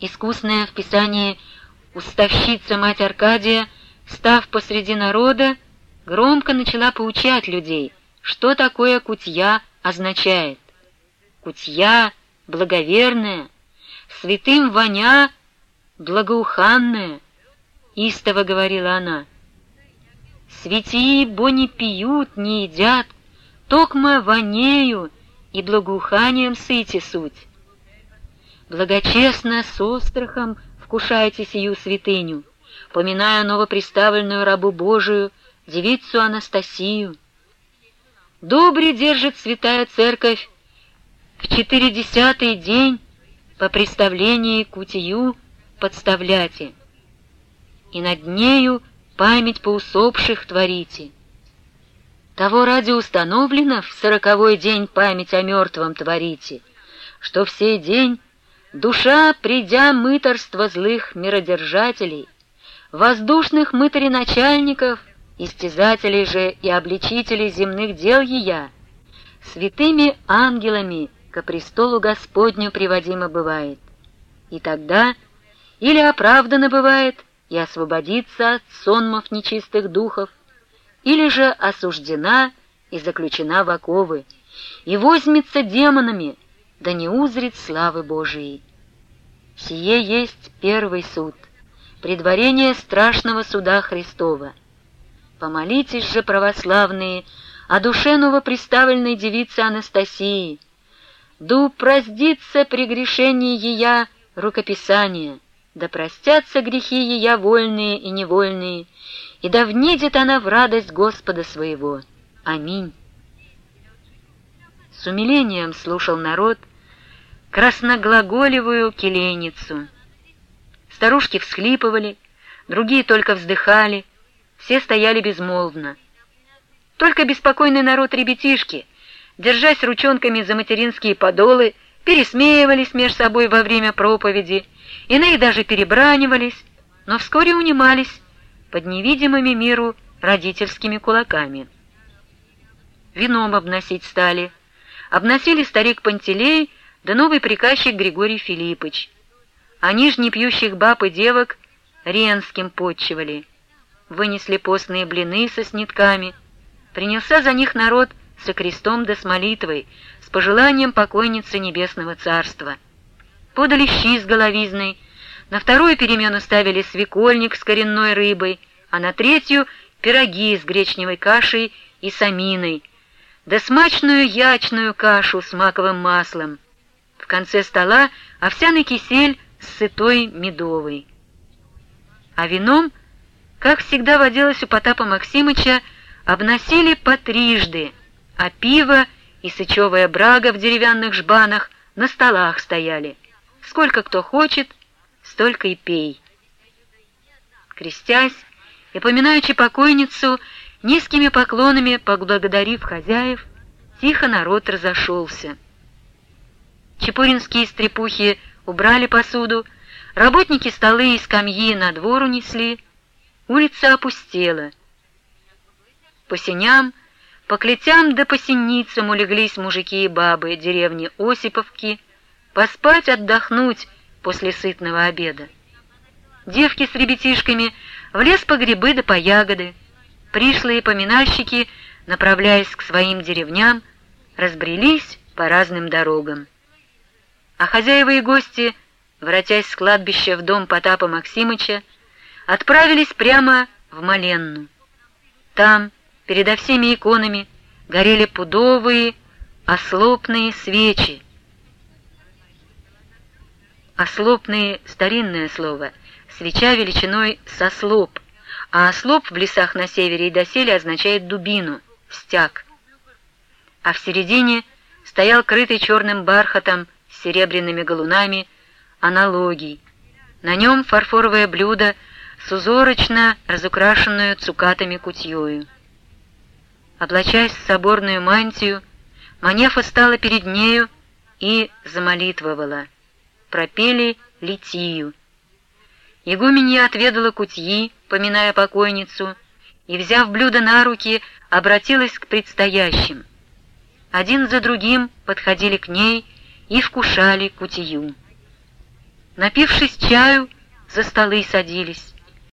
Искусная в писании уставщица мать Аркадия, став посреди народа, громко начала поучать людей, что такое кутья означает. Кутья благоверная, святым воня благоуханная, истово говорила она. Святии бо не пьют, не едят, токмо вонею и благоуханием сыти суть. Благочестно, с острахом вкушайте сию святыню, поминая новоприставленную рабу Божию, девицу Анастасию. Добре держит святая церковь в четыредесятый день по представлении кутию подставляте, и над нею память по усопших творите. Того ради установлено в сороковой день память о мертвом творите, что в сей день душа, придя мыторство злых миродержателей, воздушных мытареначальников, истязателей же и обличителей земных дел ея, святыми ангелами ко престолу Господню приводимо бывает. И тогда или оправдано бывает и освободится от сонмов нечистых духов, или же осуждена и заключена в оковы, и возьмется демонами, да не узрит славы Божией. Сие есть первый суд, предварение страшного суда Христова. Помолитесь же, православные, о душе новоприставленной девицы Анастасии, да упроздится прегрешение ея рукописания, да простятся грехи ея вольные и невольные, и да внедет она в радость Господа своего. Аминь. С умилением слушал народ красноглаголевую келейницу. Старушки всхлипывали, другие только вздыхали, все стояли безмолвно. Только беспокойный народ ребятишки, держась ручонками за материнские подолы, пересмеивались меж собой во время проповеди, иные даже перебранивались, но вскоре унимались под невидимыми миру родительскими кулаками. Вином обносить стали. Обносили старик Пантелей да новый приказчик Григорий Филиппович. А нижне пьющих баб и девок Ренским подчивали. Вынесли постные блины со снитками. Принялся за них народ со крестом да с молитвой, с пожеланием покойницы Небесного Царства. Подали щи с головизной, на вторую перемену ставили свекольник с коренной рыбой, а на третью — пироги с гречневой кашей и саминой, да смачную ячную кашу с маковым маслом. Конце стола овсяный кисель с сытой медовой. А вином, как всегда водилось у Потапа Максимыча, обносили по трижды, а пиво и сычевая брага в деревянных жбанах на столах стояли. Сколько кто хочет, столько и пей. Крестясь и поминаючи покойницу, низкими поклонами поблагодарив хозяев, тихо народ разошелся. Чепуринские стрепухи убрали посуду, работники столы и скамьи на двор унесли, улица опустела. По сеням, по клетям да по синицам улеглись мужики и бабы деревни Осиповки, поспать, отдохнуть после сытного обеда. Девки с ребятишками в лес по грибы да по ягоды, пришлые поминальщики, направляясь к своим деревням, разбрелись по разным дорогам. А хозяева и гости, воротясь с кладбища в дом Потапа Максимыча, отправились прямо в Маленну. Там, передо всеми иконами, горели пудовые, ослопные свечи. Ослопные — старинное слово, свеча величиной со слоп, а ослоп в лесах на севере и доселе означает дубину, стяг. А в середине стоял крытый черным бархатом с серебряными галунами аналогий. На нем фарфоровое блюдо с узорочно разукрашенную цукатами кутьёю. Облачаясь в соборную мантию, Манефа стала перед нею и замолитвовала. Пропели литию. Игуменья отведала кутьи, поминая покойницу, и, взяв блюдо на руки, обратилась к предстоящим. Один за другим подходили к ней и вкушали кутию. Напившись чаю, за столы садились.